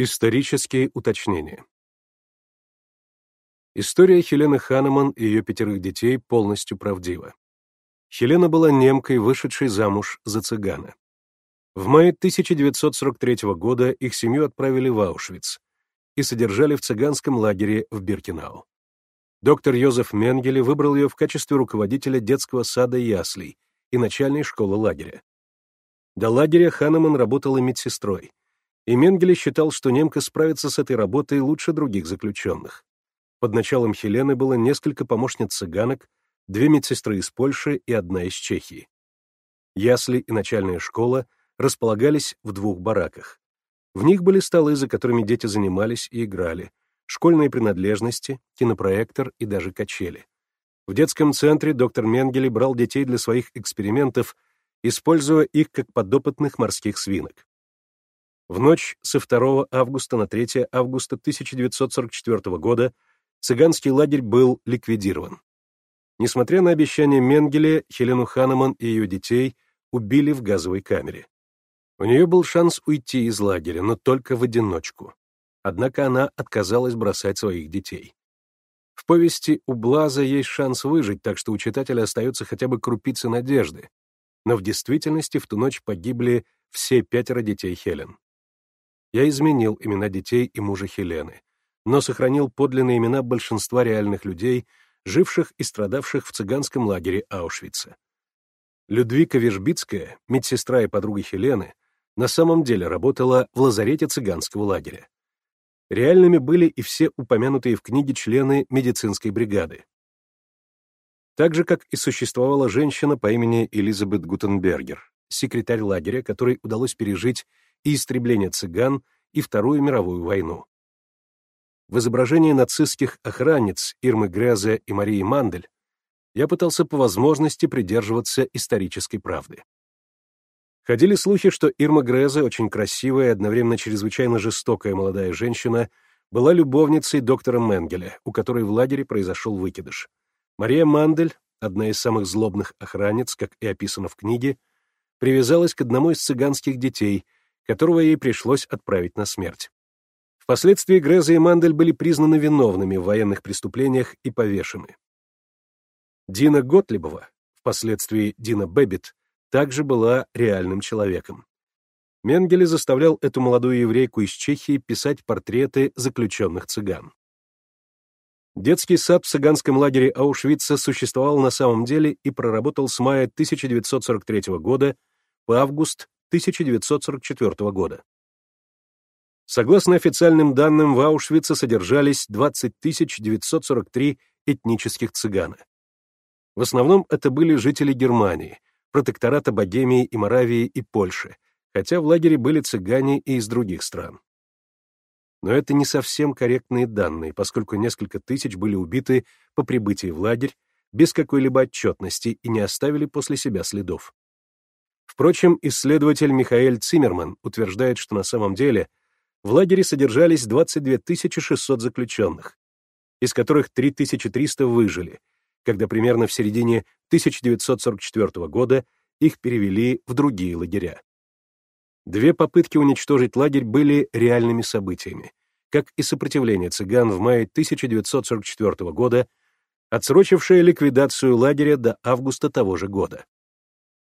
Исторические уточнения. История Хелены Ханеман и ее пятерых детей полностью правдива. Хелена была немкой, вышедшей замуж за цыгана. В мае 1943 года их семью отправили в Аушвиц и содержали в цыганском лагере в Биркинау. Доктор Йозеф Менгеле выбрал ее в качестве руководителя детского сада Яслей и начальной школы лагеря. До лагеря Ханеман работала медсестрой — и Менгеле считал, что немка справится с этой работой лучше других заключенных. Под началом Хелены было несколько помощниц цыганок, две медсестры из Польши и одна из Чехии. Ясли и начальная школа располагались в двух бараках. В них были столы, за которыми дети занимались и играли, школьные принадлежности, кинопроектор и даже качели. В детском центре доктор Менгеле брал детей для своих экспериментов, используя их как подопытных морских свинок. В ночь со 2 августа на 3 августа 1944 года цыганский лагерь был ликвидирован. Несмотря на обещание Менгеле, Хелену Ханеман и ее детей убили в газовой камере. У нее был шанс уйти из лагеря, но только в одиночку. Однако она отказалась бросать своих детей. В повести у Блаза есть шанс выжить, так что у читателя остается хотя бы крупица надежды. Но в действительности в ту ночь погибли все пятеро детей Хелен. Я изменил имена детей и мужа Хелены, но сохранил подлинные имена большинства реальных людей, живших и страдавших в цыганском лагере Аушвица. Людвика Вежбицкая, медсестра и подруга Хелены, на самом деле работала в лазарете цыганского лагеря. Реальными были и все упомянутые в книге члены медицинской бригады. Так же, как и существовала женщина по имени Элизабет Гутенбергер, секретарь лагеря, которой удалось пережить и истребление цыган, и Вторую мировую войну. В изображении нацистских охранниц Ирмы Грязя и Марии Мандель я пытался по возможности придерживаться исторической правды. Ходили слухи, что Ирма Грезе, очень красивая и одновременно чрезвычайно жестокая молодая женщина, была любовницей доктора Менгеля, у которой в лагере произошел выкидыш. Мария Мандель, одна из самых злобных охранниц, как и описано в книге, привязалась к одному из цыганских детей — которого ей пришлось отправить на смерть. Впоследствии Греза и Мандель были признаны виновными в военных преступлениях и повешены. Дина Готлибова, впоследствии Дина Бэббит, также была реальным человеком. Менгеле заставлял эту молодую еврейку из Чехии писать портреты заключенных цыган. Детский сад в цыганском лагере Аушвица существовал на самом деле и проработал с мая 1943 года по август 1944 года. Согласно официальным данным, в Аушвице содержались 20 943 этнических цыгана. В основном это были жители Германии, протектората Богемии и Моравии и Польши, хотя в лагере были цыгане и из других стран. Но это не совсем корректные данные, поскольку несколько тысяч были убиты по прибытии в лагерь без какой-либо отчетности и не оставили после себя следов. Впрочем, исследователь Михаэль Циммерман утверждает, что на самом деле в лагере содержались 22 600 заключенных, из которых 3300 выжили, когда примерно в середине 1944 года их перевели в другие лагеря. Две попытки уничтожить лагерь были реальными событиями, как и сопротивление цыган в мае 1944 года, отсрочившее ликвидацию лагеря до августа того же года.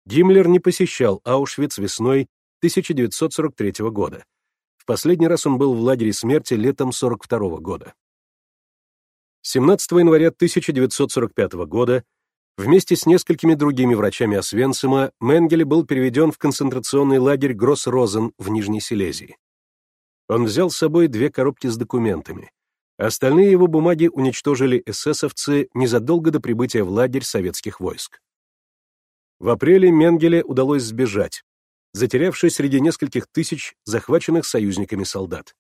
Гиммлер не посещал Аушвиц весной 1943 года. В последний раз он был в лагере смерти летом 1942 года. 17 января 1945 года вместе с несколькими другими врачами Освенцима Менгеле был переведен в концентрационный лагерь Гросс-Розен в Нижней Силезии. Он взял с собой две коробки с документами. Остальные его бумаги уничтожили эсэсовцы незадолго до прибытия в лагерь советских войск. В апреле Менгеле удалось сбежать, затерявшись среди нескольких тысяч захваченных союзниками солдат.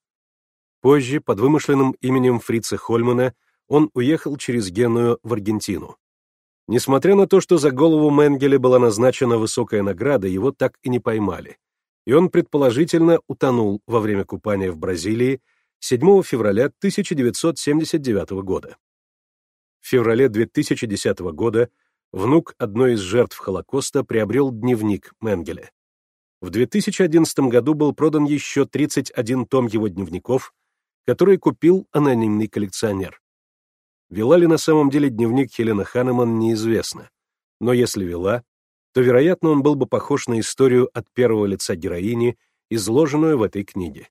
Позже, под вымышленным именем Фрица Хольмана, он уехал через Геную в Аргентину. Несмотря на то, что за голову Менгеле была назначена высокая награда, его так и не поймали, и он предположительно утонул во время купания в Бразилии 7 февраля 1979 года. В феврале 2010 года внук одной из жертв Холокоста, приобрел дневник Менгеле. В 2011 году был продан еще 31 том его дневников, которые купил анонимный коллекционер. Вела ли на самом деле дневник Хелена Ханеман, неизвестно. Но если вела, то, вероятно, он был бы похож на историю от первого лица героини, изложенную в этой книге.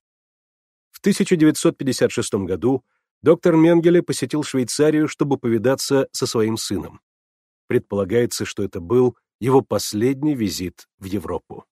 В 1956 году доктор Менгеле посетил Швейцарию, чтобы повидаться со своим сыном. Предполагается, что это был его последний визит в Европу.